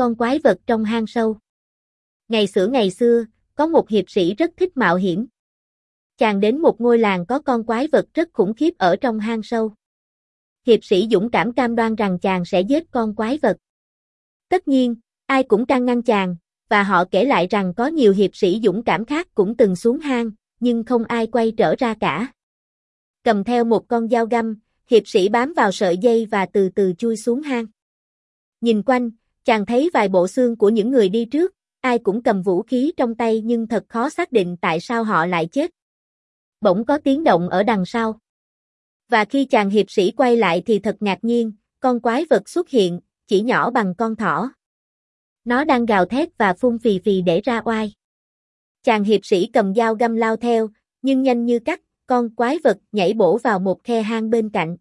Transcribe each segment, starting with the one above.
con quái vật trong hang sâu. Ngày xưa ngày xưa, có một hiệp sĩ rất thích mạo hiểm. Chàng đến một ngôi làng có con quái vật rất khủng khiếp ở trong hang sâu. Hiệp sĩ dũng cảm cam đoan rằng chàng sẽ giết con quái vật. Tất nhiên, ai cũng can ngăn chàng, và họ kể lại rằng có nhiều hiệp sĩ dũng cảm khác cũng từng xuống hang, nhưng không ai quay trở ra cả. Cầm theo một con dao găm, hiệp sĩ bám vào sợi dây và từ từ chui xuống hang. Nhìn quanh, chàng thấy vài bộ xương của những người đi trước, ai cũng cầm vũ khí trong tay nhưng thật khó xác định tại sao họ lại chết. Bỗng có tiếng động ở đằng sau. Và khi chàng hiệp sĩ quay lại thì thật ngạc nhiên, con quái vật xuất hiện, chỉ nhỏ bằng con thỏ. Nó đang gào thét và phun phì phì để ra oai. Chàng hiệp sĩ cầm dao găm lao theo, nhưng nhanh như cắt, con quái vật nhảy bổ vào một khe hang bên cạnh.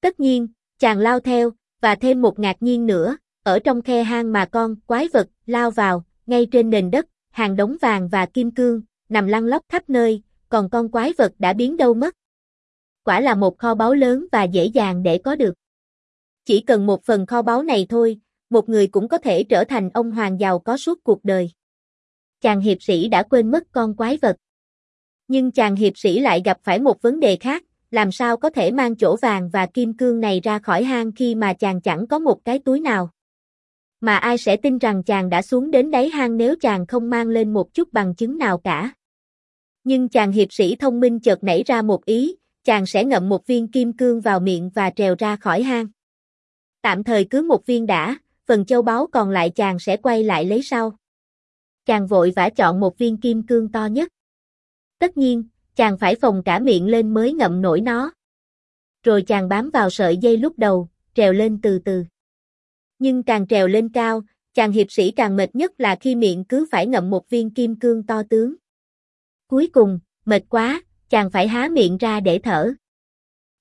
Tất nhiên, chàng lao theo, và thêm một ngạc nhiên nữa, ở trong khe hang mà con quái vật lao vào, ngay trên nền đất, hàng đống vàng và kim cương, nằm lăn lóc khắp nơi, còn con quái vật đã biến đâu mất. Quả là một kho báu lớn và dễ dàng để có được. Chỉ cần một phần kho báu này thôi, một người cũng có thể trở thành ông hoàng giàu có suốt cuộc đời. Chàng hiệp sĩ đã quên mất con quái vật. Nhưng chàng hiệp sĩ lại gặp phải một vấn đề khác, làm sao có thể mang chỗ vàng và kim cương này ra khỏi hang khi mà chàng chẳng có một cái túi nào. Mà ai sẽ tin rằng chàng đã xuống đến đáy hang nếu chàng không mang lên một chút bằng chứng nào cả. Nhưng chàng hiệp sĩ thông minh chợt nảy ra một ý, chàng sẽ ngậm một viên kim cương vào miệng và trèo ra khỏi hang. Tạm thời cứ một viên đã, phần châu báu còn lại chàng sẽ quay lại lấy sau. Chàng vội vã chọn một viên kim cương to nhất. Tất nhiên, chàng phải phồng cả miệng lên mới ngậm nổi nó. Rồi chàng bám vào sợi dây lúc đầu, trèo lên từ từ. Nhưng càng trèo lên cao, chàng hiệp sĩ càng mệt nhất là khi miệng cứ phải ngậm một viên kim cương to tướng. Cuối cùng, mệt quá, chàng phải há miệng ra để thở.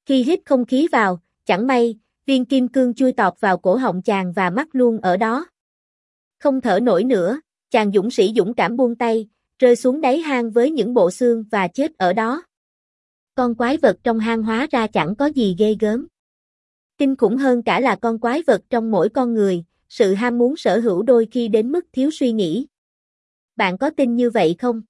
Khi hít không khí vào, chẳng may, viên kim cương chui tọt vào cổ họng chàng và mắc luôn ở đó. Không thở nổi nữa, chàng dũng sĩ dũng cảm buông tay, rơi xuống đáy hang với những bộ xương và chết ở đó. Con quái vật trong hang hóa ra chẳng có gì ghê gớm. Kinh khủng hơn cả là con quái vật trong mỗi con người, sự ham muốn sở hữu đôi khi đến mức thiếu suy nghĩ. Bạn có tin như vậy không?